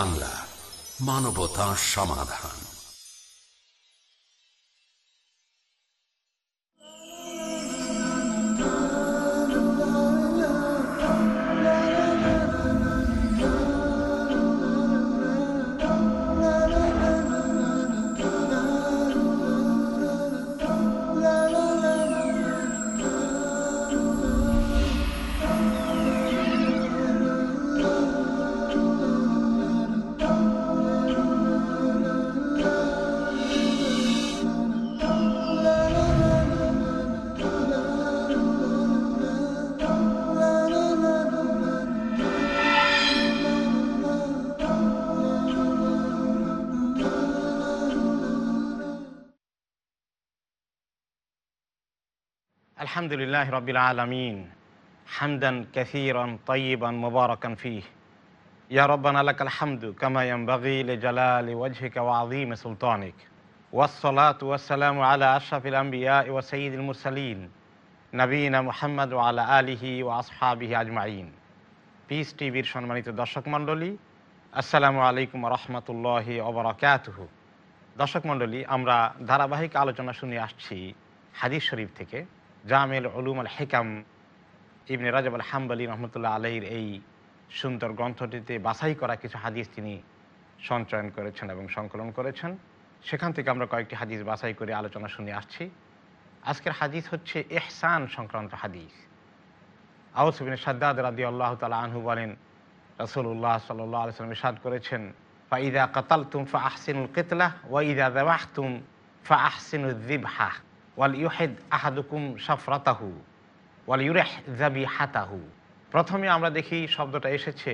বাংলা মানবতা সমাধান। আলহামদুলিল্লাহ রবিল আলমিন, হামদান কাসিরন তৈবান মুবারকান ফি ইয়া রব্বান আলাক আলহামদু কামায়ম বগিল জালাল ওয়াজহিকা ওয়াজিম সুলতানিক। ওয়াসলাত ওয়াসালাম আলা আশরাফিল আম্বিয়া ওয়া সঈদুল মুরসালিন নবীনা মোহাম্মদ আলা আলিহি ও আসহাবিহি আজমাইন পিস টিভির সম্মানিত দর্শক মণ্ডলী, আসসালামু আলাইকুম রহমতুল্লাহ ওবরাকাতহ দর্শক মণ্ডলী, আমরা ধারাবাহিক আলোচনা শুনে আসছি হাদিস শরীফ থেকে। জামেল উলুম আল হেকাম ইবনে রাজাব আল হাম্বালি রহমতুল্লাহ আলহির এই সুন্দর গ্রন্থটিতে বাছাই করা কিছু হাদিস তিনি সঞ্চয়ন করেছেন এবং সংকলন করেছেন। সেখান থেকে আমরা কয়েকটি হাদিস বাছাই করে আলোচনা শুনে আসছি। আজকের হাদিস হচ্ছে এহসান সংক্রান্ত হাদিস। আউসবিন সাদ্দাদ রাদি আল্লাহ তালা আনহু বলেন রসুল্লাহ সাল্লাহ আলসালাম ইসাদ করেছেন ফাইদা কাতাল তুম ফা আহসিনুল কেতলা ওয়াইদা দেবাহ তুম ফা আহসিনুদ্দিবহা ওয়াল ইউহেদ আহাদুকুম সাফরাতাহু, ওয়াল ইউরেহ জাবি হাতাহু প্রথমে আমরা দেখি শব্দটা এসেছে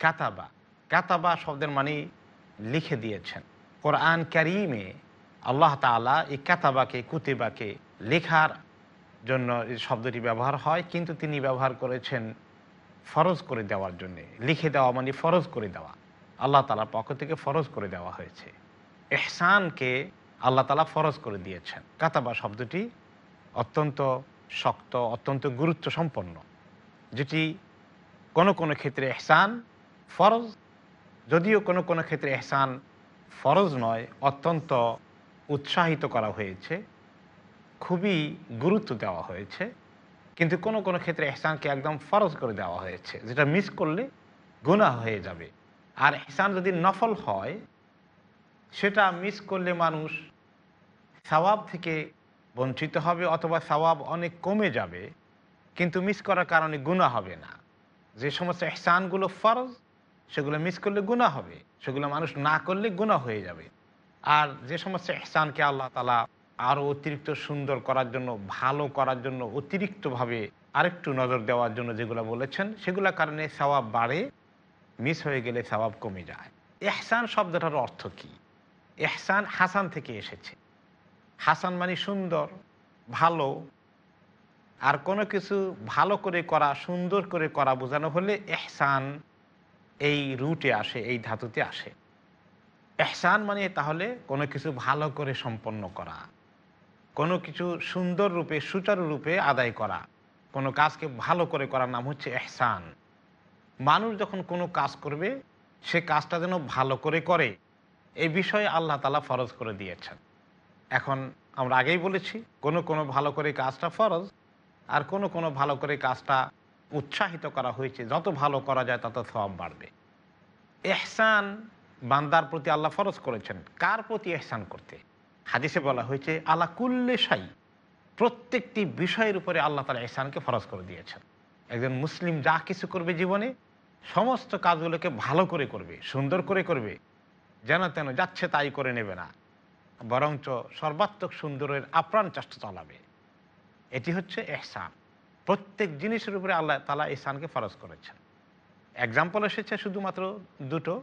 কাতাবা। কাতাবা শব্দের মানে লিখে দিয়েছেন। কোরআন ক্যারিমে আল্লাহ তালা এই কাতাবাকে, কুতিবাকে লেখার জন্য এই শব্দটি ব্যবহার হয়, কিন্তু তিনি ব্যবহার করেছেন ফরজ করে দেওয়ার জন্য। লিখে দেওয়া মানে ফরজ করে দেওয়া। আল্লাহ তালার পক্ষ থেকে ফরজ করে দেওয়া হয়েছে। এহসানকে আল্লাহ তালা ফরজ করে দিয়েছেন। কাতাবা শব্দটি অত্যন্ত শক্ত, অত্যন্ত গুরুত্ব সম্পন্ন যেটি কোনো কোনো ক্ষেত্রে এহসান ফরজ, যদিও কোনো কোনো ক্ষেত্রে এহসান ফরজ নয়, অত্যন্ত উৎসাহিত করা হয়েছে, খুবই গুরুত্ব দেওয়া হয়েছে, কিন্তু কোনো কোনো ক্ষেত্রে এহসানকে একদম ফরজ করে দেওয়া হয়েছে, যেটা মিস করলে গুণা হয়ে যাবে। আর এহসান যদি নফল হয়, সেটা মিস করলে মানুষ সওয়াব থেকে বঞ্চিত হবে অথবা সওয়াব অনেক কমে যাবে, কিন্তু মিস করার কারণে গুণা হবে না। যে সমস্ত এহসানগুলো ফরজ সেগুলো মিস করলে গুণা হবে। সেগুলো মানুষ না করলে গুণা হয়ে যাবে। আর যে সমস্ত এহসানকে আল্লাহ তালা আরও অতিরিক্ত সুন্দর করার জন্য, ভালো করার জন্য, অতিরিক্তভাবে আরেকটু নজর দেওয়ার জন্য যেগুলো বলেছেন সেগুলোর কারণে সওয়াব বাড়ে মিস হয়ে গেলে সওয়াব কমে যায়। এহসান শব্দটার অর্থ কী? এহসান হাসান থেকে এসেছে। হাসান মানে সুন্দর, ভালো। আর কোনো কিছু ভালো করে করা, সুন্দর করে করা বোঝানো হলে এহসান এই রুটে আসে, এই ধাতুতে আসে। এহসান মানে তাহলে কোনো কিছু ভালো করে সম্পন্ন করা, কোনো কিছু সুন্দর রূপে, সুচারু রূপে আদায় করা, কোনো কাজকে ভালো করে করার নাম হচ্ছে এহসান। মানুষ যখন কোনো কাজ করবে, সে কাজটা যেন ভালো করে করে এই বিষয়ে আল্লাহ তালা ফরজ করে দিয়েছেন। এখন আমরা আগেই বলেছি, কোনো কোনো ভালো করে কাজটা ফরজ, আর কোনো কোনো ভালো করে কাজটা উৎসাহিত করা হয়েছে। যত ভালো করা যায় তত সব বাড়বে। এহসান বান্দার প্রতি আল্লাহ ফরজ করেছেন। কার প্রতি এহসান করতে? হাদিসে বলা হয়েছে আল্লাহ কুল্লে সাই প্রত্যেকটি বিষয়ের উপরে আল্লাহ তালা এহসানকে ফরজ করে দিয়েছেন। একজন মুসলিম যা কিছু করবে জীবনে, সমস্ত কাজগুলোকে ভালো করে করবে, সুন্দর করে করবে, যেন তেন যাচ্ছে তাই করে নেবে না। বরঞ্চ সর্বাত্মক সুন্দরের আপ্রাণ চেষ্টা চালাবে। এটি হচ্ছে এহসান প্রত্যেক জিনিসের উপরে আল্লাহ তালা এহসানকে ফরজ করেছেন। এক্সাম্পল এসেছে শুধুমাত্র দুটো,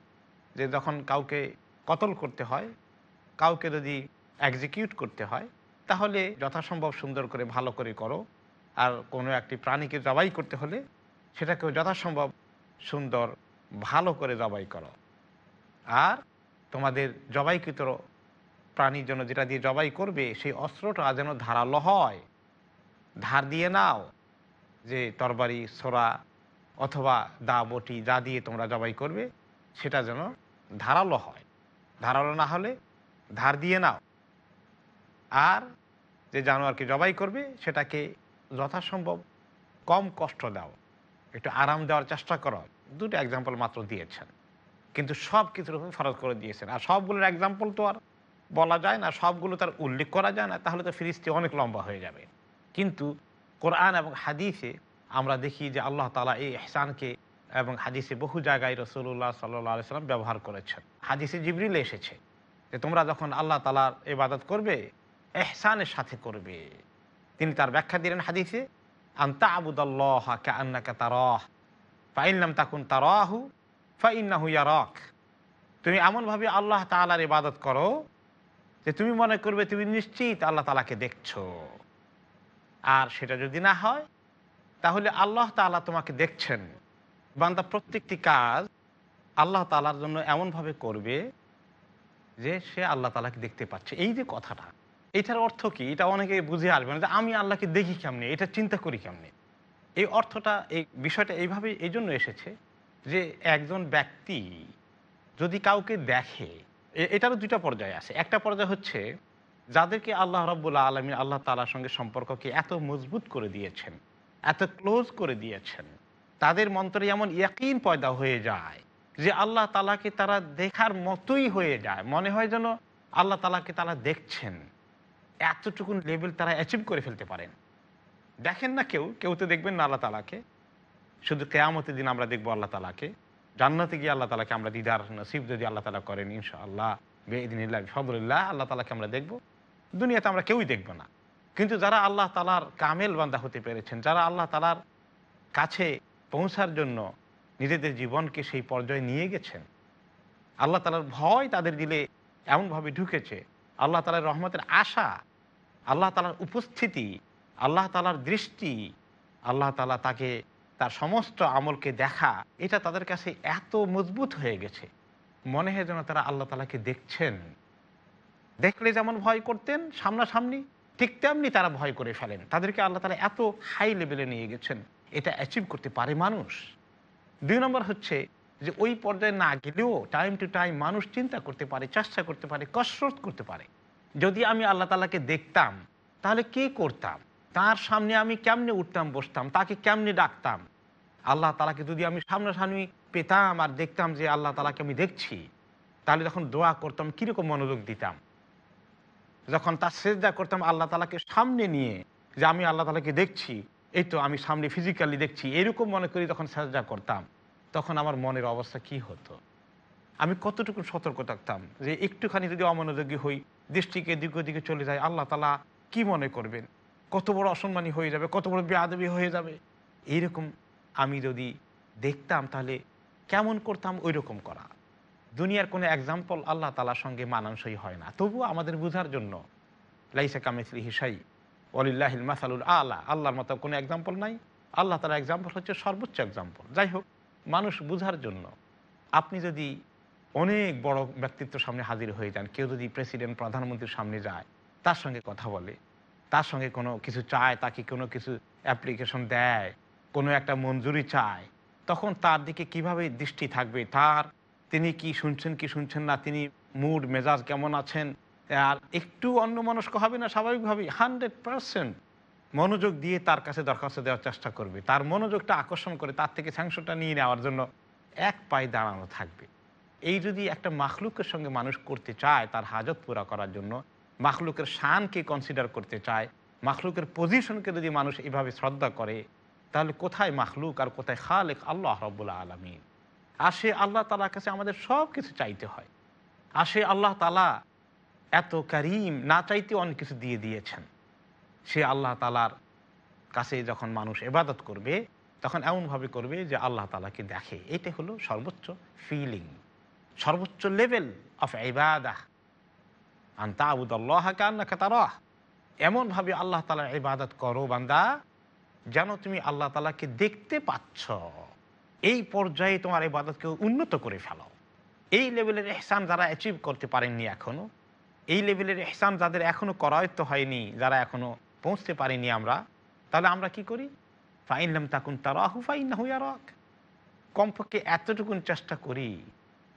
যে যখন কাউকে কতল করতে হয়, কাউকে যদি এক্সিকিউট করতে হয়, তাহলে যথাসম্ভব সুন্দর করে ভালো করে করো। আর কোনো একটি প্রাণীকে জবাই করতে হলে সেটাকেও যথাসম্ভব সুন্দর, ভালো করে জবাই করো। আর তোমাদের জবাইকৃত প্রাণীর জন্য যেটা দিয়ে জবাই করবে, সেই অস্ত্রটা যেন ধারালো হয়। ধার দিয়ে নাও যে তরবারি, সোরা অথবা দা বটি যা দিয়ে তোমরা জবাই করবে, সেটা যেন ধারালো হয়। ধারালো না হলে ধার দিয়ে নাও। আর যে জানোয়ারকে জবাই করবে, সেটাকে যথাসম্ভব কম কষ্ট দাও। একটু আরাম দেওয়ার চেষ্টা করো। দুটো এক্সাম্পল মাত্র দিয়েছেন। কিন্তু সব কিছুর উপর ফরজ করে দিয়েছেন। আর সবগুলোর এক্সাম্পল তো আর বলা যায় না, সবগুলো তার উল্লেখ করা যায় না, তাহলে তো ফিরিস্তি অনেক লম্বা হয়ে যাবে। কিন্তু কোরআন এবং হাদিসে আমরা দেখি যে আল্লাহ তালা এই এহসানকে এবং হাদিসে বহু জায়গায় রসুল্লাহ সাল্লাহ সাল্লাম ব্যবহার করেছেন। হাদিসে জিবরিলে এসেছে যে তোমরা যখন আল্লাহ তালার ইবাদত করবে এহসানের সাথে করবে। তিনি তার ব্যাখ্যা দিলেন হাদিসে আন্তা আবুদাল্লাহ কা আন্নাকা তারাহ ফাইনাম তাকুন তারাহু, ফাইন্নাহু ইয়ারক। তুমি এমনভাবে আল্লাহ তালার ইবাদত করো যে তুমি মনে করবে তুমি নিশ্চিত আল্লাহ তালাকে দেখছ। আর সেটা যদি না হয়, তাহলে আল্লাহ তালা তোমাকে দেখছেন। বান্দা প্রত্যেকটি কাজ আল্লাহ তালার জন্য এমনভাবে করবে যে সে আল্লাহ তালাকে দেখতে পাচ্ছে। এই যে কথাটা, এটার অর্থ কি? এটা অনেকে বুঝে আসবে না যে আমি আল্লাহকে দেখি কেমনে, এটা চিন্তা করি কেমনে? এই অর্থটা, এই বিষয়টা এইভাবে এই জন্য এসেছে যে একজন ব্যক্তি যদি কাউকে দেখে এটারও দুইটা পর্যায়ে আছে। একটা পর্যায়ে হচ্ছে, যাদেরকে আল্লাহ রব্বুল্লা আলমী আল্লাহ তালার সঙ্গে সম্পর্ককে এত মজবুত করে দিয়েছেন, এত ক্লোজ করে দিয়েছেন, তাদের মন্ত্রে এমন ইয়াকিন পয়দা হয়ে যায় যে আল্লাহ তালাকে তারা দেখার মতোই হয়ে যায়। মনে হয় যেন আল্লাহ তালাকে তারা দেখছেন, এতটুকুন লেভেল তারা অ্যাচিভ করে ফেলতে পারেন। দেখেন না কেউ কেউ তো দেখবেন না আল্লাহ তালাকে শুধু কেয়ামতের দিন আমরা দেখব আল্লাহ তালাকে জান্নাতে গিয়ে আল্লাহ তালাকে আমরা দিদার নসিব যদি আল্লাহ তালা করেন ইনশা আল্লাহ বেদিনিল্লাহ ফবরুল্লাহ আল্লাহ তালাকে আমরা দেখব। দুনিয়াতে আমরা কেউই দেখব না। কিন্তু যারা আল্লাহ তালার কামেল বান্দা হতে পেরেছেন, যারা আল্লাহ তালার কাছে পৌঁছার জন্য নিজেদের জীবনকে সেই পর্যায়ে নিয়ে গেছেন, আল্লাহ তালার ভয় তাদের দিলে এমনভাবে ঢুকেছে, আল্লাহ তালার রহমতের আশা, আল্লাহ তালার উপস্থিতি, আল্লাহ তালার দৃষ্টি, আল্লাহ তালা তাকে তার সমস্ত আমলকে দেখা, এটা তাদের কাছে এত মজবুত হয়ে গেছে। মনে হয় যেন তারা আল্লাহ তালাকে দেখছেন। দেখলে যেমন ভয় করতেন, সামনাসামনি ঠিক তেমনি তারা ভয় করে ফেলেন। তাদেরকে আল্লাহ তালা এত হাই লেভেলে নিয়ে গেছেন। এটা অ্যাচিভ করতে পারে মানুষ। দুই নম্বর হচ্ছে যে ওই পর্যায়ে না গেলেও টাইম টু টাইম মানুষ চিন্তা করতে পারে, চেষ্টা করতে পারে, কসরত করতে পারে। যদি আমি আল্লাহ তালাকে দেখতাম, তাহলে কি করতাম? তার সামনে আমি কেমনে উঠতাম, বসতাম? তাকে কেমনে ডাকতাম? আল্লাহ তালাকে যদি আমি সামনাসামনি পেতাম আর দেখতাম যে আল্লাহ তালাকে আমি দেখছি, তাহলে যখন দোয়া করতাম, কীরকম মনোযোগ দিতাম? যখন তার সেজদা করতাম, আল্লাহ তালাকে সামনে নিয়ে যে আমি আল্লাহ তালাকে দেখছি, এই তো আমি সামনে ফিজিক্যালি দেখছি, এরকম মনে করি যখন সেজদা করতাম, তখন আমার মনের অবস্থা কি হতো? আমি কতটুকু সতর্ক থাকতাম যে একটুখানি যদি অমনোযোগী হই, দৃষ্টিকে দিক দিকে চলে যায় আল্লাহ তালা কি মনে করবেন? কত বড় অসম্মানী হয়ে যাবে, কত বড় বেআবি হয়ে যাবে? এইরকম আমি যদি দেখতাম তাহলে কেমন করতাম ওই রকম করা। দুনিয়ার কোনো এক্সাম্পল আল্লাহ তালার সঙ্গে মানানসই হয় না। তবুও আমাদের বোঝার জন্য, লাইসা কামিসলি হিসাই অলিল্লাহিল মাসালুল আল্লাহ আল্লাহর মতো কোনো এক্সাম্পল নাই। আল্লাহ তালা এক্সাম্পল হচ্ছে সর্বোচ্চ এক্সাম্পল যাই হোক, মানুষ বোঝার জন্য, আপনি যদি অনেক বড় ব্যক্তিত্ব সামনে হাজির হয়ে যান, কেউ যদি প্রেসিডেন্ট প্রধানমন্ত্রীর সামনে যায়, তার সঙ্গে কথা বলে, তার সঙ্গে কোনো কিছু চায়, তাকে কোনো কিছু অ্যাপ্লিকেশন দেয় কোনো একটা মঞ্জুরি চায়, তখন তার দিকে কীভাবে দৃষ্টি থাকবে? তার তিনি কি শুনছেন কি শুনছেন না? তিনি মুড, মেজাজ কেমন আছেন? আর একটু অন্য মনস্ক হবে না স্বাভাবিকভাবেই? হান্ড্রেড পারসেন্ট মনোযোগ দিয়ে তার কাছে দরখাস্ত দেওয়ার চেষ্টা করবে। তার মনোযোগটা আকর্ষণ করে তার থেকে স্যাংশনটা নিয়ে নেওয়ার জন্য এক পায়ে দাঁড়ানো থাকবে। এই যদি একটা মাখলুকের সঙ্গে মানুষ করতে চায় তার হাজত পুরা করার জন্য, মাখলুকের শানকে কনসিডার করতে চায়, মাখলুকের পজিশনকে যদি মানুষ এভাবে শ্রদ্ধা করে তাহলে কোথায় মাখলুক আর কোথায় খালেক? আল্লাহ রব্বুল্লা আলমিন। আর সে আল্লাহ তালার কাছে আমাদের সব কিছু চাইতে হয়। আর সে আল্লাহ তালা এত করিম, না চাইতে অনেক কিছু দিয়ে দিয়েছেন। সে আল্লাহ তালার কাছে যখন মানুষ এবাদত করবে, তখন এমনভাবে করবে যে আল্লাহ তালাকে দেখে। এটা হলো সর্বোচ্চ ফিলিং সর্বোচ্চ লেভেল অফ এবাদাহ আন্তা আবুদ আল্লাহ কান্নাকে তারাহ। এমনভাবে আল্লাহ তালার ইবাদত করো বান্দা। যেন তুমি আল্লাহ তালাকে দেখতে পাচ্ছ, এই পর্যায়ে তোমার ইবাদতকে উন্নত করে ফেলো। এই লেভেলের এহসান যারা অ্যাচিভ করতে পারেননি এখনও এই লেভেলের এহসান যাদের এখনও করায়ত্ত হয়নি, যারা এখনও পৌঁছতে পারিনি আমরা, তাহলে আমরা কি করি? ফাইনলাম তাকুন তারাহু ফাইন হুইয়া রক কমপক্ষে এতটুকুন চেষ্টা করি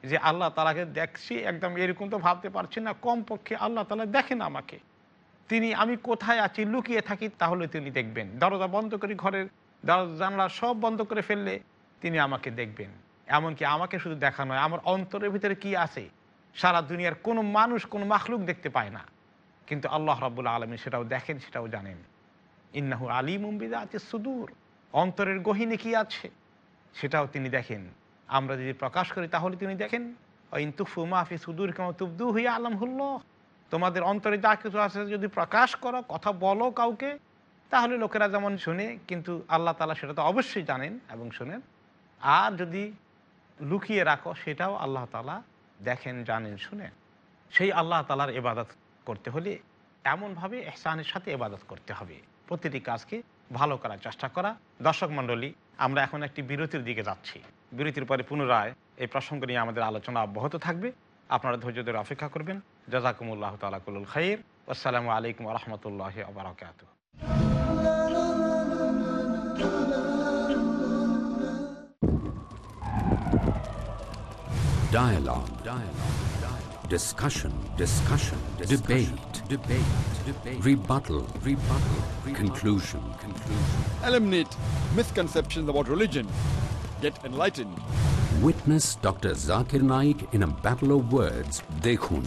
যে আল্লাহ তালাকে দেখছি, একদম এরকম তো ভাবতে পারছি না, কমপক্ষে আল্লাহ তালা দেখেন আমাকে। তিনি, আমি কোথায় আছি? লুকিয়ে থাকি? তাহলে তিনি দেখবেন। দরজা বন্ধ করে ঘরের দরজা, জানলা সব বন্ধ করে ফেললে তিনি আমাকে দেখবেন। এমনকি আমাকে শুধু দেখা নয়, আমার অন্তরের ভিতরে কি আছে? সারা দুনিয়ার কোনো মানুষ, কোনো মাখলুক দেখতে পায় না। কিন্তু আল্লাহ রাবুল আলমী সেটাও দেখেন, সেটাও জানেন। ইন্নাহু আলী মুম্বিদা আছে সুদূর। অন্তরের গহিনী কি আছে? সেটাও তিনি দেখেন। আমরা যদি প্রকাশ করি, তাহলে তিনি দেখেন ইন্তুফু মাফি সুদূর কেমন তুবদু হইয়া আলম হল্ল তোমাদের অন্তরে যা কিছু আছে, যদি প্রকাশ করো, কথা বলো কাউকে, তাহলে লোকেরা যেমন শুনে, কিন্তু আল্লাহ তালা সেটা তো অবশ্যই জানেন এবং শোনেন। আর যদি লুকিয়ে রাখো, সেটাও আল্লাহ তালা দেখেন, জানেন, শুনেন। সেই আল্লাহ তালার এবাদত করতে হলে এমনভাবে এহসানের সাথে এবাদত করতে হবে। প্রতিটি কাজকে ভালো করার চেষ্টা করা। দর্শক মণ্ডলী, আমরা এখন একটি বিরতির দিকে যাচ্ছি। বিরতির পরে পুনরায় এই প্রসঙ্গ নিয়ে আমাদের আলোচনা অব্যাহত থাকবে। আপনারা ধৈর্য ধরে অপেক্ষা করবেন। جزاكم الله تعالى كل الخير والسلام عليكم ورحمة الله وبركاته Dialogue. Dialogue. discussion, discussion, discussion debate, debate, debate, rebuttal, rebuttal, rebuttal conclusion, conclusion, eliminate misconceptions about religion, get enlightened. Witness Dr. Zakir Naik in a battle of words. Dekhun,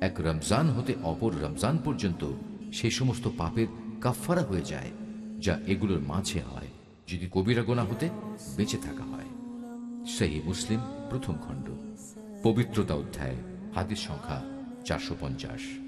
এক রমজান হতে অপর রমজান পর্যন্ত সেই সমস্ত পাপের কাফফারা হয়ে যায়, যা এগুলোর মাঝে হয়, যদি কবিরা গোনা হতে বেঁচে থাকা হয়। সেই মুসলিম প্রথম খণ্ড, পবিত্রতা অধ্যায়, হাদিস সংখ্যা চারশো পঞ্চাশ।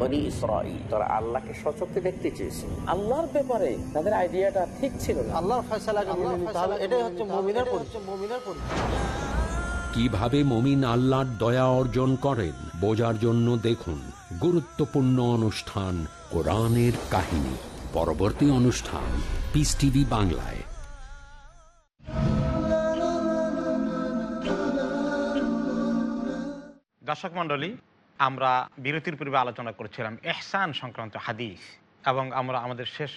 বনি ইসরাইল তারা আল্লাহকে সচক্ষে দেখতে চেয়েছে আল্লাহর ব্যাপারে তাদের আইডিয়াটা ঠিক ছিল না। আল্লাহর হবে এটাই হচ্ছে মুমিনের পরিচয়। মুমিনের পরিচয়। কীভাবে মমিন আল্লাহর দয়া অর্জন করেন বোঝার জন্য দেখুন গুরুত্বপূর্ণ অনুষ্ঠান কোরআনের কাহিনী। পরবর্তী অনুষ্ঠান পিস টিভি বাংলায়। দর্শক মণ্ডলী আমরা বিরতির পূর্বে আলোচনা করছিলাম এহসান সংক্রান্ত হাদিস এবং আমরা আমাদের শেষ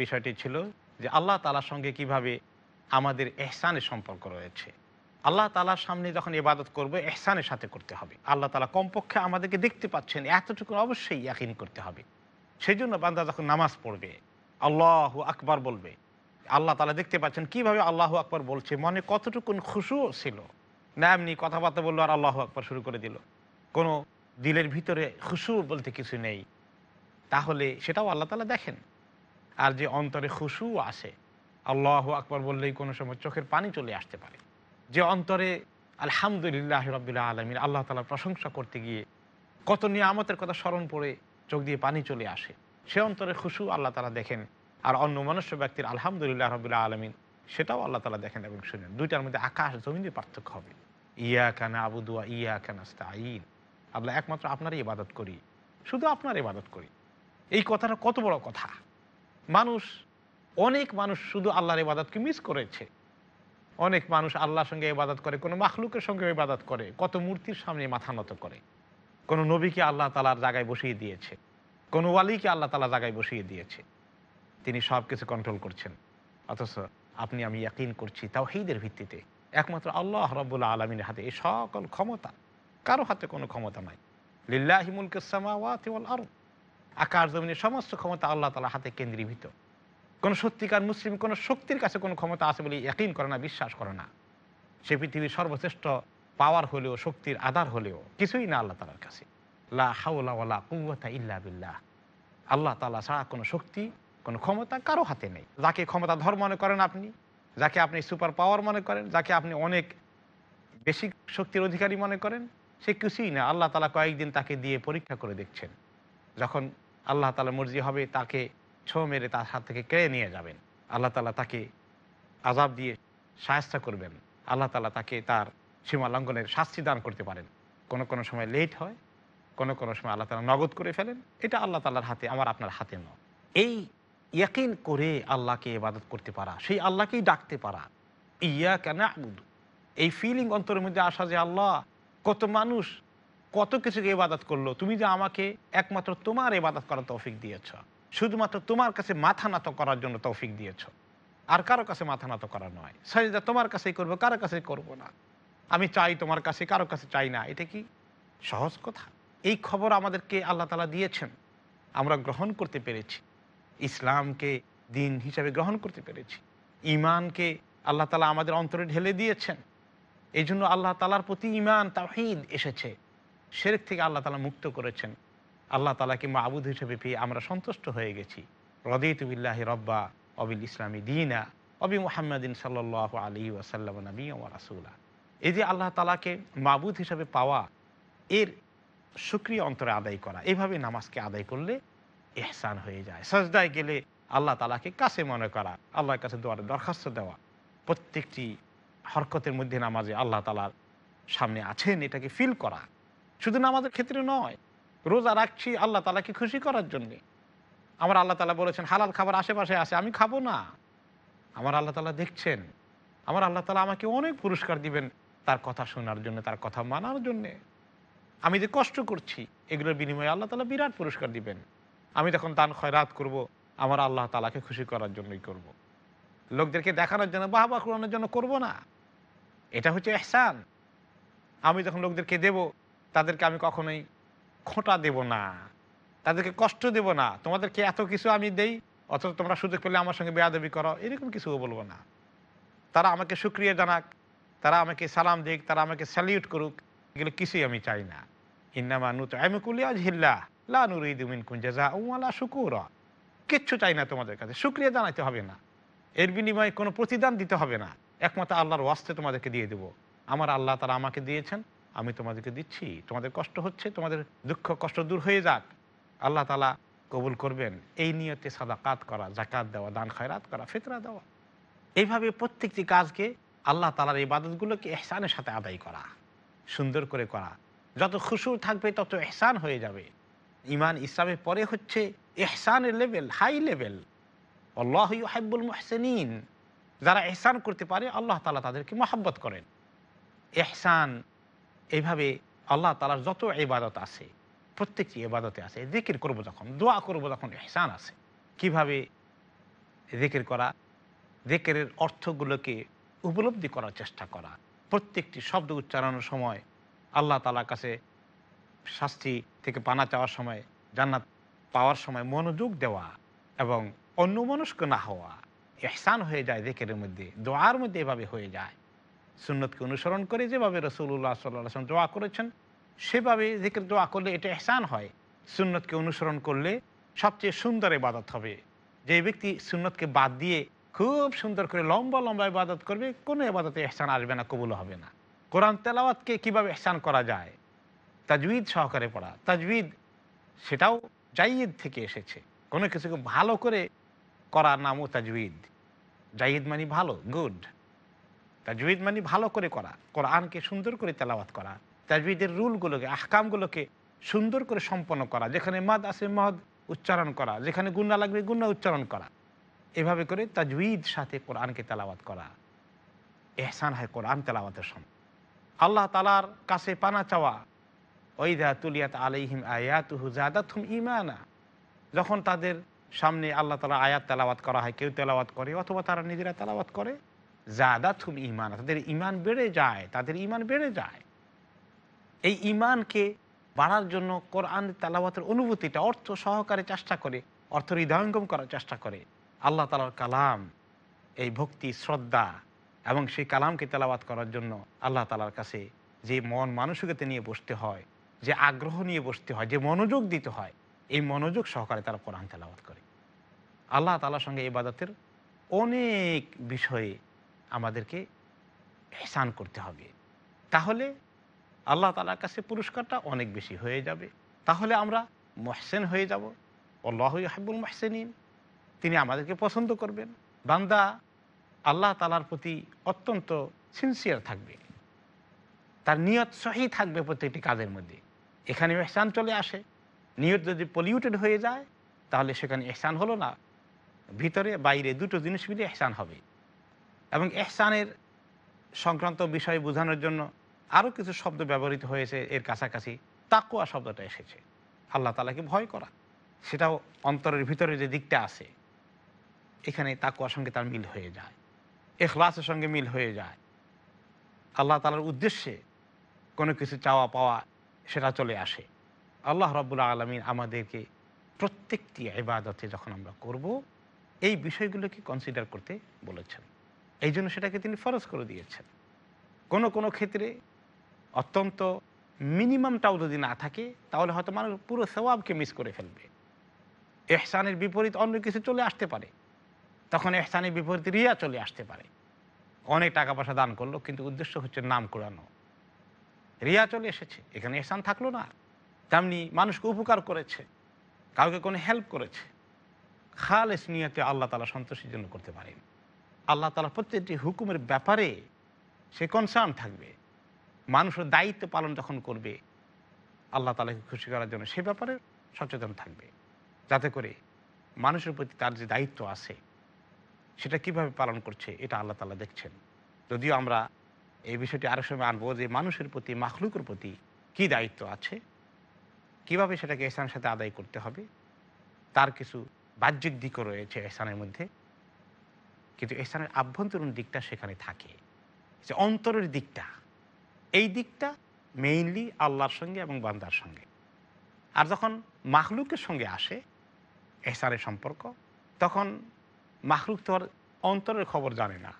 বিষয়টি ছিল যে আল্লাহ তালার সঙ্গে কীভাবে আমাদের এহসানের সম্পর্ক রয়েছে। আল্লাহ তালার সামনে যখন ইবাদত করব এহসানের সাথে করতে হবে। আল্লাহ তালা কমপক্ষে আমাদেরকে দেখতে পাচ্ছেন, এতটুকু অবশ্যই ইয়াকিন করতে হবে। সেই জন্য বান্দা যখন নামাজ পড়বে, আল্লাহ আকবার বলবে, আল্লাহ তালা দেখতে পাচ্ছেন কীভাবে আল্লাহ আকবার বলছে, মনে কতটুকুন খুশু ছিল। না এমনি কথাবার্তা বলল আর আল্লাহ আকবার শুরু করে দিল। কোনো দিলের ভিতরে খুশু বলতে কিছু নেই। তাহলে সেটাও আল্লাহ তালা দেখেন। আর যে অন্তরে খুশু আসে, আল্লাহ আকবর বললেই কোনো সময় চোখের পানি চলে আসতে পারে। যে অন্তরে আলহামদুলিল্লাহ রবিল্লা আলমিন আল্লাহ তালা প্রশংসা করতে গিয়ে কত নিয়ে নিয়ামতের কথা স্মরণ পড়ে চোখ দিয়ে পানি চলে আসে, সে অন্তরে খুশু আল্লাহ তালা দেখেন। আর অন্য মনুষ্য ব্যক্তির আলহামদুলিল্লাহ রবিল্লা আলমিন সেটাও আল্লাহ তালা দেখেন এবং শুনেন। দুইটার মধ্যে আকাশ জমিনের পার্থক্য হবে। ইয়া কানা আবুদুয়া ইয়া কানাস্তা আইন আল্লাহ একমাত্র আপনারই ইবাদত করি, শুধু আপনার ইবাদত করি। এই কথাটা কত বড় কথা। মানুষ, অনেক মানুষ শুধু আল্লাহর ইবাদতকে মিস করেছে। অনেক মানুষ আল্লাহর সঙ্গে ইবাদত করে, কোনো মাখলুকের সঙ্গে ইবাদত করে, কত মূর্তির সামনে মাথা নত করে। কোনো নবীকে আল্লাহ তালার জায়গায় বসিয়ে দিয়েছে। কোনো ওয়ালিকে আল্লাহ তালা জায়গায় বসিয়ে দিয়েছে। তিনি সব কিছু কন্ট্রোল করছেন। অথচ আপনি, আমি ইয়াকিন করছি তাও হেইদের ভিত্তিতে। একমাত্র আল্লাহ রব্বুল্লা আলমিনের হাতে এই সকল ক্ষমতা। কারও হাতে কোনো ক্ষমতা নাই। লিল্লাহিমুলকে সামাওয়াতি আর আকার জমিনের সমস্ত ক্ষমতা আল্লাহ তালা হাতে কেন্দ্রীভূত। কোনো সত্যিকার মুসলিম, কোনো শক্তির কাছে কোনো ক্ষমতা আছে বলে একই করে না, বিশ্বাস করে না। সে পৃথিবীর সর্বশ্রেষ্ঠ পাওয়ার হলেও, শক্তির আধার হলেও কিছুই না আল্লাহ তালার কাছে। লা ইল্লা বিল্লাহ। আল্লাহ তালা ছাড়া কোনো শক্তি, কোনো ক্ষমতা কারও হাতে নেই। যাকে ক্ষমতা ধর মনে করেন আপনি, যাকে আপনি সুপার পাওয়ার মনে করেন, যাকে আপনি অনেক বেশি শক্তির অধিকারী মনে করেন সে কিছুই না। আল্লাহ তালা কয়েকদিন তাকে দিয়ে পরীক্ষা করে দেখছেন। যখন আল্লাহ তালা মর্জি হবে, তাকে ছো মেরে তার হাত থেকে কেড়ে নিয়ে যাবেন। আল্লাহ তালা তাকে আজাব দিয়ে সাহায্য করবেন। আল্লাহ তালা তাকে তার সীমা লঙ্ঘনের শাস্তি দান করতে পারেন। কোনো কোনো সময় লেট হয়, কোনো কোনো সময় আল্লাহ তালা নগদ করে ফেলেন। এটা আল্লাহ তালার হাতে, আমার আপনার হাতে নয়। এই ইয়াকিন করে আল্লাহকে ইবাদত করতে পারা, সেই আল্লাহকেই ডাকতে পারা। ইয়া কেন এই ফিলিং অন্তরের মধ্যে আসা যে আল্লাহ কত মানুষ কত কিছুকে ইবাদত করল। তুমি যে আমাকে একমাত্র তোমার ইবাদত করার তৌফিক দিয়েছ। শুধুমাত্র তোমার কাছে মাথা নত করার জন্য তৌফিক দিয়েছ। আর কারও কাছে মাথা নত করা নয়। সাজিদা তোমার কাছেই করব, কারও কাছে করব না। আমি চাই তোমার কাছে, কারও কাছে চাই না। এটা কি সহজ কথা? এই খবর আমাদেরকে আল্লাহ তালা দিয়েছেন। আমরা গ্রহণ করতে পেরেছি। ইসলামকে দিন হিসাবে গ্রহণ করতে পেরেছি। ইমানকে আল্লাহ তালা আমাদের অন্তরে ঢেলে দিয়েছেন। এই জন্য আল্লাহ তালার প্রতি ইমান তাহিদ এসেছে। সেরেক থেকে আল্লাহ তালা মুক্ত করেছেন। আল্লাহ তালাকে মাবুদ হিসেবে পেয়ে আমরা সন্তুষ্ট হয়ে গেছি। রদিতুবিল্লাহ রব্বা অবিল ইসলামী দিনা অবি মোহাম্মদিন সাল্লাহ আলী ওয়াসাল্লাম নবী ও রাসুল্লাহ এই যে আল্লাহ তালাকে মাবুদ হিসাবে পাওয়া, এর সুক্রিয় অন্তরে আদায় করা, এভাবে নামাজকে আদায় করলে এহসান হয়ে যায়। সজদায় গেলে আল্লাহ তালাকে কাছে মনে করা, আল্লাহর কাছে দোয়ারে দরখাস্ত দেওয়া, প্রত্যেকটি হরকতের মধ্যে নামাজে আল্লাহ তালার সামনে আছেন, এটাকে ফিল করা। শুধু নামাজের ক্ষেত্রে নয়, রোজা রাখছি আল্লাহ তালাকে খুশি করার জন্যে। আমার আল্লাহ তালা বলেছেন, হালাল খাবার আশেপাশে আছে, আমি খাব না। আমার আল্লাহ তালা দেখছেন, আমার আল্লাহ তালা আমাকে অনেক পুরস্কার দিবেন তার কথা শোনার জন্য, তার কথা মানার জন্যে। আমি যে কষ্ট করছি, এগুলোর বিনিময়ে আল্লাহ তালা বিরাট পুরস্কার দিবেন। আমি তখন দান খয়রাত করব, আমার আল্লাহ তালাকে খুশি করার জন্যই করব। লোকদেরকে দেখানোর জন্য বাহ বাহ করানোর জন্য করব না। এটা হচ্ছে এহসান আমি যখন লোকদেরকে দেব, তাদেরকে আমি কখনোই খোঁটা দেব না। তাদেরকে কষ্ট দেব না। তোমাদেরকে এত কিছু আমি দেই, অথচ তোমরা সুযোগ পেলে আমার সঙ্গে বেয়াদবি করো, এরকম কিছু বলব না। তারা আমাকে সুক্রিয়া জানাক, তারা আমাকে সালাম দিক, তারা আমাকে স্যালিউট করুক, এগুলো কিছুই আমি চাই না। ইন্নামা নুত আমিকুলিয়া ঝিল্লা লা নুরিদুমিন কুঞ্জা উমালা শুকুর। কিচ্ছু চাই না তোমাদের কাছে সুক্রিয়া জানাইতে হবে না। এর বিনিময়ে কোনো প্রতিদান দিতে হবে না। একমাত্র আল্লাহর ওয়াস্তে তোমাদেরকে দিয়ে দেবো। আমার আল্লাহ তারা আমাকে দিয়েছেন, আমি তোমাদেরকে দিচ্ছি। তোমাদের কষ্ট হচ্ছে, তোমাদের দুঃখ কষ্ট দূর হয়ে যাক। আল্লাহ তালা কবুল করবেন। এই নিয়তে সাদাকাত করা জাকাত দেওয়া, দান খয়রাত করা, ফিতরা দেওয়া। এইভাবে প্রত্যেকটি কাজকে আল্লাহ তালার এই বাদতগুলোকে এহসানের সাথে আদায় করা, সুন্দর করে করা। যত খুশুর থাকবে তত এহসান হয়ে যাবে। ইমান ইসলামের পরে হচ্ছে এহসানের লেভেল হাই লেভেল আল্লাহ হাইবুল মহসেনিন। যারা এহসান করতে পারে, আল্লাহ তালা তাদেরকে মহাব্বত করেন। এহসান, এইভাবে আল্লাহ তালার যত ইবাদত আছে, প্রত্যেকটি ইবাদতে আছে, জিকির করব যখন, দোয়া করব যখন এহসান আছে। কীভাবে জিকির করা? জিকিরের অর্থগুলোকে উপলব্ধি করার চেষ্টা করা। প্রত্যেকটি শব্দ উচ্চারণের সময় আল্লাহ তালার কাছে শাস্তি থেকে পানা চাওয়ার সময়, জান্নাত পাওয়ার সময় মনোযোগ দেওয়া এবং অন্যমনস্ক না হওয়া। এহসান হয়ে যায় জেকের মধ্যে, দোয়ার মধ্যে এভাবে হয়ে যায়। সুন্নতকে অনুসরণ করে যেভাবে রসুল্লাহ সাল্লাম দোয়া করেছেন, সেভাবে জেকের দোয়া করলে এটা এহসান হয়। সুন্নতকে অনুসরণ করলে সবচেয়ে সুন্দর ইবাদত হবে। যে ব্যক্তি সুন্নতকে বাদ দিয়ে খুব সুন্দর করে লম্বা লম্বা ইবাদত করবে, কোনো ইবাদতে এহসান আসবে না, কবুল হবে না। কোরআন তেলাওয়াতকে কীভাবে এহসান করা যায়? তাজবিদ সহকারে পড়া। তাজবিদ সেটাও জাইদ থেকে এসেছে। কোনো কিছুকে ভালো করে করার নামও তাজবিদ। জাইদ মানে ভালো, গুড। তাজবিদ মানে ভালো করে করা, কোরআনকে সুন্দর করে তেলাওয়াত করা, তাজবিদের রুলগুলোকে, আহকামগুলোকে সুন্দর করে সম্পন্ন করা, যেখানে মদ আছে মদ উচ্চারণ করা, যেখানে গুন্না লাগবে গুন্না উচ্চারণ করা। এভাবে করে তাজবিদ সাথে কোরআনকে তেলাওয়াত করা। এহসান হয় কোরআন তেলাওয়াতের সময় আল্লাহ তালার কাছে পানা চাওয়া ওইদা তুলিয়াত আলাইহিম আয়াতুহু জাদাতুম ইমানা যখন তাদের সামনে আল্লাহ তালা আয়াত তেলাওয়াত করা হয়, কেউ তেলাওয়াত করে, অথবা তারা নিজেরা তেলাওয়াত করে। জাদাতুম ইমান তাদের ইমান বেড়ে যায়, তাদের ইমান বেড়ে যায়। এই ইমানকে বাড়ার জন্য কোরআন তেলাওয়াতের অনুভূতিটা অর্থ সহকারে চেষ্টা করে, অর্থ হৃদয়ঙ্গম করার চেষ্টা করে। আল্লাহ তালার কালাম, এই ভক্তি, শ্রদ্ধা এবং সেই কালামকে তেলাওয়াত করার জন্য আল্লাহ তালার কাছে যে মন মানসিকতা নিয়ে বসতে হয়, যে আগ্রহ নিয়ে বসতে হয়, যে মনোযোগ দিতে হয়, এই মনোযোগ সহকারে তারা কোরআন তেলাওয়াত করে। আল্লাহ তালার সঙ্গে ইবাদতের অনেক বিষয়ে আমাদেরকে এহসান করতে হবে। তাহলে আল্লাহ তালার কাছে পুরস্কারটা অনেক বেশি হয়ে যাবে। তাহলে আমরা মহসেন হয়ে যাব। আল্লাহ হাবুল মহসেনিন। তিনি আমাদেরকে পছন্দ করবেন। বান্দা, আল্লাহ তালার প্রতি অত্যন্ত সিনসিয়ার থাকবে। তার নিয়ত সহি থাকবে প্রত্যেকটি কাজের মধ্যে। এখানে এহসান চলে আসে। নিয়ত যদি পলিউটেড হয়ে যায়, তাহলে সেখানে এহসান হলো না। ভিতরে, বাইরে, দুটো জিনিস মিলে এহসান হবে। এবং এহসানের সংক্রান্ত বিষয় বোঝানোর জন্য আরও কিছু শব্দ ব্যবহৃত হয়েছে এর কাছাকাছি। তাকুয়া শব্দটা এসেছে। আল্লাহ তালাকে ভয় করা। সেটাও অন্তরের ভিতরে যে দিকটা আছে, এখানে তাকুয়ার সঙ্গে তার মিল হয়ে যায়। এখলাসের সঙ্গে মিল হয়ে যায়। আল্লাহ তালার উদ্দেশ্যে কোনো কিছু চাওয়া পাওয়া, সেটা চলে আসে। আল্লাহ রব্বুল্লা আলমিন আমাদেরকে প্রত্যেকটি ইবাদতে যখন আমরা করব এই বিষয়গুলোকে কনসিডার করতে বলেছেন। এই জন্য সেটাকে তিনি ফরজ করে দিয়েছেন। কোনো কোনো ক্ষেত্রে অত্যন্ত মিনিমামটাও যদি না থাকে, তাহলে হয়তো মানুষ পুরো সবাবকে মিস করে ফেলবে। এহসানের বিপরীত অন্য কিছু চলে আসতে পারে। তখন এহসানের বিপরীত রিয়া চলে আসতে পারে। অনেক টাকা পয়সা দান করল, কিন্তু উদ্দেশ্য হচ্ছে নাম কুড়ানো। রিয়া চলে এসেছে, এখানে এহসান থাকল না। তেমনি মানুষকে উপকার করেছে, কাউকে কোনো হেল্প করেছে। খালেস নিয়তে আল্লাহ তালা সন্তোষের জন্য করতে পারেন। আল্লাহ তালা প্রত্যেকটি হুকুমের ব্যাপারে সে কনসার্ন থাকবে। মানুষের দায়িত্ব পালন যখন করবে, আল্লাহ তালাকে খুশি করার জন্য সে ব্যাপারে সচেতন থাকবে। যাতে করে মানুষের প্রতি তার যে দায়িত্ব আছে, সেটা কীভাবে পালন করছে, এটা আল্লাহ তালা দেখছেন। যদিও আমরা এই বিষয়টি আরও সময় আনব যে মানুষের প্রতি, মাখলুকের প্রতি কি দায়িত্ব আছে, কীভাবে সেটাকে এহসানের সাথে আদায় করতে হবে, তার কিছু বাহ্যিক দিকও রয়েছে এহসানের মধ্যে। কিন্তু এহসানের আভ্যন্তরীণ দিকটা সেখানে থাকে। যে অন্তরের দিকটা। এই দিকটা মেইনলি আল্লাহর সঙ্গে এবং বান্দার সঙ্গে। আর যখন মাখলুকের সঙ্গে আসে এহসানের সম্পর্ক, তখন মাখলুক তো আর অন্তরের খবর জানে না।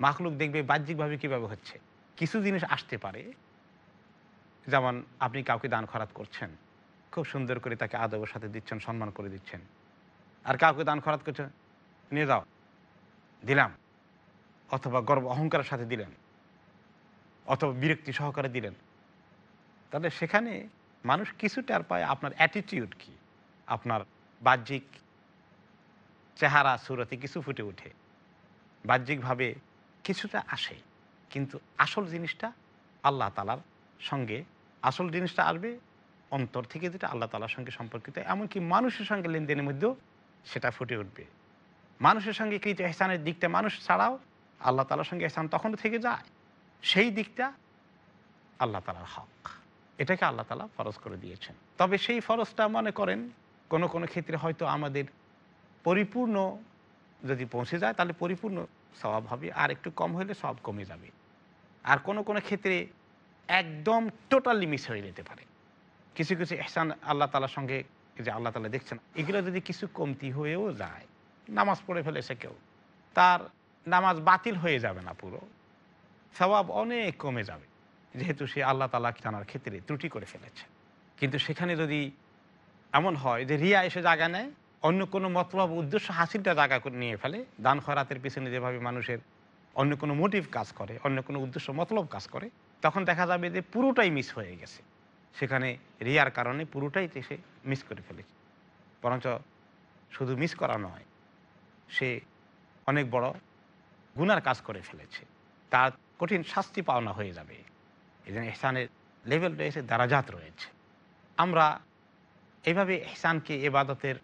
মাখলুক দেখবে বাহ্যিকভাবে কীভাবে হচ্ছে। কিছু জিনিস আসতে পারে। যেমন আপনি কাউকে দান খরাত করছেন। খুব সুন্দর করে তাকে আদবের সাথে দিচ্ছেন, সম্মান করে দিচ্ছেন। আর কাউকে দান খরাত করছেন নিয়ে যাও। দিলাম। অথবা গর্ব অহংকারের সাথে দিলেন। অথবা বিরক্তি সহকারে দিলেন। তাহলে সেখানে মানুষ কিছু টের পায় আপনার অ্যাটিটিউড কি? আপনার বাহ্যিক চেহারা, সুরতে কিছু ফুটে ওঠে। বাহ্যিকভাবে কিছুটা আসে। কিন্তু আসল জিনিসটা আল্লাহ তালার সঙ্গে, আসল জিনিসটা আসবে অন্তর থেকে যেটা আল্লাহ তালার সঙ্গে সম্পর্কিত। এমনকি মানুষের সঙ্গে লেনদেনের মধ্যেও সেটা ফুটে উঠবে। মানুষের সঙ্গে কৃত এহসানের দিকটা মানুষ ছাড়াও, আল্লাহ তালার সঙ্গে এহসান তখনও থেকে যায়। সেই দিকটা আল্লাহ তালার হক। এটাকে আল্লাহ তালা ফরজ করে দিয়েছেন। তবে সেই ফরজটা মনে করেন, কোনো কোনো ক্ষেত্রে হয়তো আমাদের পরিপূর্ণ যদি পৌঁছে যায়, তাহলে পরিপূর্ণ স্বভাব হবে। আর একটু কম হলে সব কমে যাবে। আর কোনো কোনো ক্ষেত্রে একদম টোটালি মিস হয়ে যেতে পারে। কিছু কিছু এহসান আল্লাহ তালার সঙ্গে যে আল্লাহ তালা দেখছেন, এগুলো যদি কিছু কমতি হয়েও যায়, নামাজ পড়ে ফেলেছে কেউ, তার নামাজ বাতিল হয়ে যাবে না পুরো, স্বভাব অনেক কমে যাবে, যেহেতু সে আল্লাহ তালা জানার ক্ষেত্রে ত্রুটি করে ফেলেছে। কিন্তু সেখানে যদি এমন হয় যে রিয়া এসে জায়গা নেয়, অন্য কোনো মতলব, উদ্দেশ্য, হাসিলটা জায়গা নিয়ে ফেলে, দান খরাতের পিছনে যেভাবে মানুষের অন্য কোনো মোটিভ কাজ করে, অন্য কোনো উদ্দেশ্য, মতলব কাজ করে, তখন দেখা যাবে যে পুরোটাই মিস হয়ে গেছে। সেখানে রিয়ার কারণে পুরোটাই সে মিস করে ফেলেছে। বরঞ্চ শুধু মিস করা নয়, সে অনেক বড় গুনার কাজ করে ফেলেছে। তার কঠিন শাস্তি পাওনা হয়ে যাবে। এই জন্য এহসানের লেভেল রয়েছে দারাজাত রয়েছে। আমরা এভাবে এহসানকে এবাদতের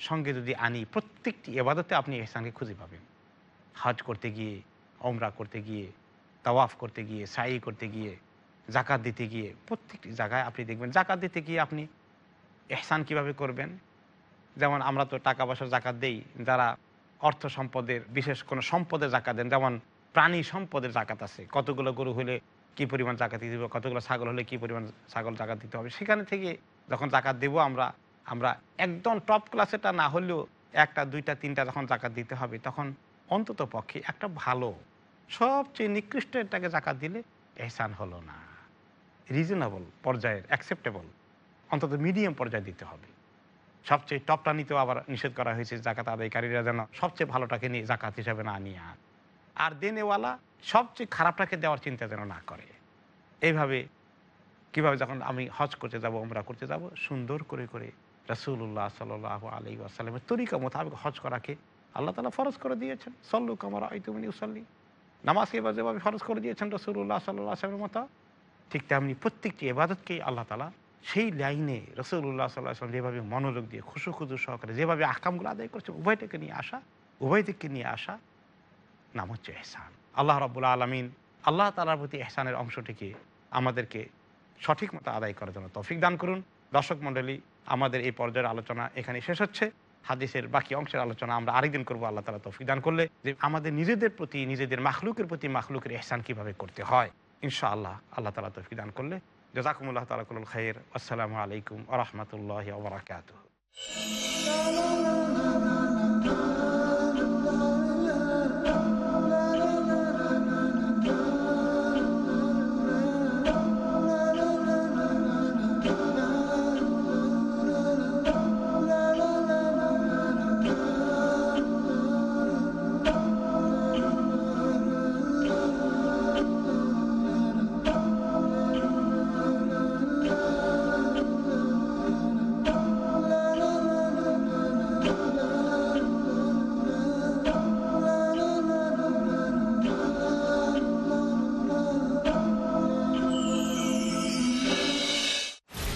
সঙ্গে যদি আনি, প্রত্যেকটি এবাদতে আপনি এহসানকে খুঁজে পাবেন। হজ করতে গিয়ে ওমরা করতে গিয়ে, তাওয়াফ করতে গিয়ে সাই করতে গিয়ে জাকাত দিতে গিয়ে, প্রত্যেকটি জায়গায় আপনি দেখবেন, জাকাত দিতে গিয়ে আপনি এহসান কীভাবে করবেন? যেমন আমরা তো টাকা পয়সা জাকাত দেই, যারা অর্থ সম্পদের, বিশেষ কোনো সম্পদের জাকাত দেন, যেমন প্রাণী সম্পদের জাকাত আছে, কতগুলো গরু হলে কি পরিমাণ জাকাত দিতে হবে, কতগুলো ছাগল হলে কি পরিমাণ ছাগল জাকাত দিতে হবে, সেখানে থেকে যখন জাকাত দেবো আমরা আমরা একদম টপ ক্লাসেটা না হলেও একটা, দুইটা, তিনটা যখন জাকাত দিতে হবে, তখন অন্তত পক্ষে একটা ভালো, সবচেয়ে নিকৃষ্ট এটাকে জাকাত দিলে এহসান হলো না। রিজনেবল পর্যায়ের অ্যাকসেপ্টেবল অন্তত মিডিয়াম পর্যায়ে দিতে হবে। সবচেয়ে টপটা নিতেও আবার নিষেধ করা হয়েছে জাকাত আদায়কারীরা যেন সবচেয়ে ভালোটাকে নিয়ে জাকাত হিসাবে না নিয়ে আন। আর দেনেওয়ালা সবচেয়ে খারাপটাকে দেওয়ার চিন্তা যেন না করে। এইভাবে কীভাবে যখন আমি হজ করতে যাব আমরা করতে যাব, সুন্দর করে করে রসুল্লাহ সাল আলী আসালামের তরিকা মোতাবেক হজ করাকে আল্লাহ তালা ফরজ করে দিয়েছেন। সল্লু কামার আইতুমিনী উসাল্লি। এবার যেভাবে ফরজ করে দিয়েছেন রসুল্লাহ সাল্লাহ আসলামের মতো? ঠিক তেমনি প্রত্যেকটি এবাদতকেই আল্লাহ তালা সেই লাইনে রসুল্লাহ সাল্লাহ আসলাম যেভাবে মনোযোগ দিয়ে খুশু খুশু সহকারে যেভাবে আকামগুলো আদায় করছে, উভয়টাকে নিয়ে আসা উভয় দিককে নিয়ে আসা, নাম হচ্ছে এহসান। আল্লাহ রব্বুল্লা আলমিন আল্লাহ তালার প্রতি এহসানের অংশটিকে আমাদেরকে সঠিক মতো আদায় করার জন্য তৌফিক দান করুন। দর্শক মণ্ডলী, আমাদের এই পর্যায়ের আলোচনা এখানে শেষ হচ্ছে। হাদিসের বাকি অংশের আলোচনা আমরা আরেকদিন করব, আল্লাহ তালা তৌফিক দান করলে যে আমাদের নিজেদের প্রতি, নিজেদের মাখলুকের প্রতি মাখলুকের এহসান কীভাবে করতে হয়। ইনশা আল্লাহ আল্লাহ তালা তৌফিক দান করলে জাজাকুমুল্লাহ তালা কুল খাইর আসসালামু আলাইকুম আরহামতুল্লাহ ওবরাকাত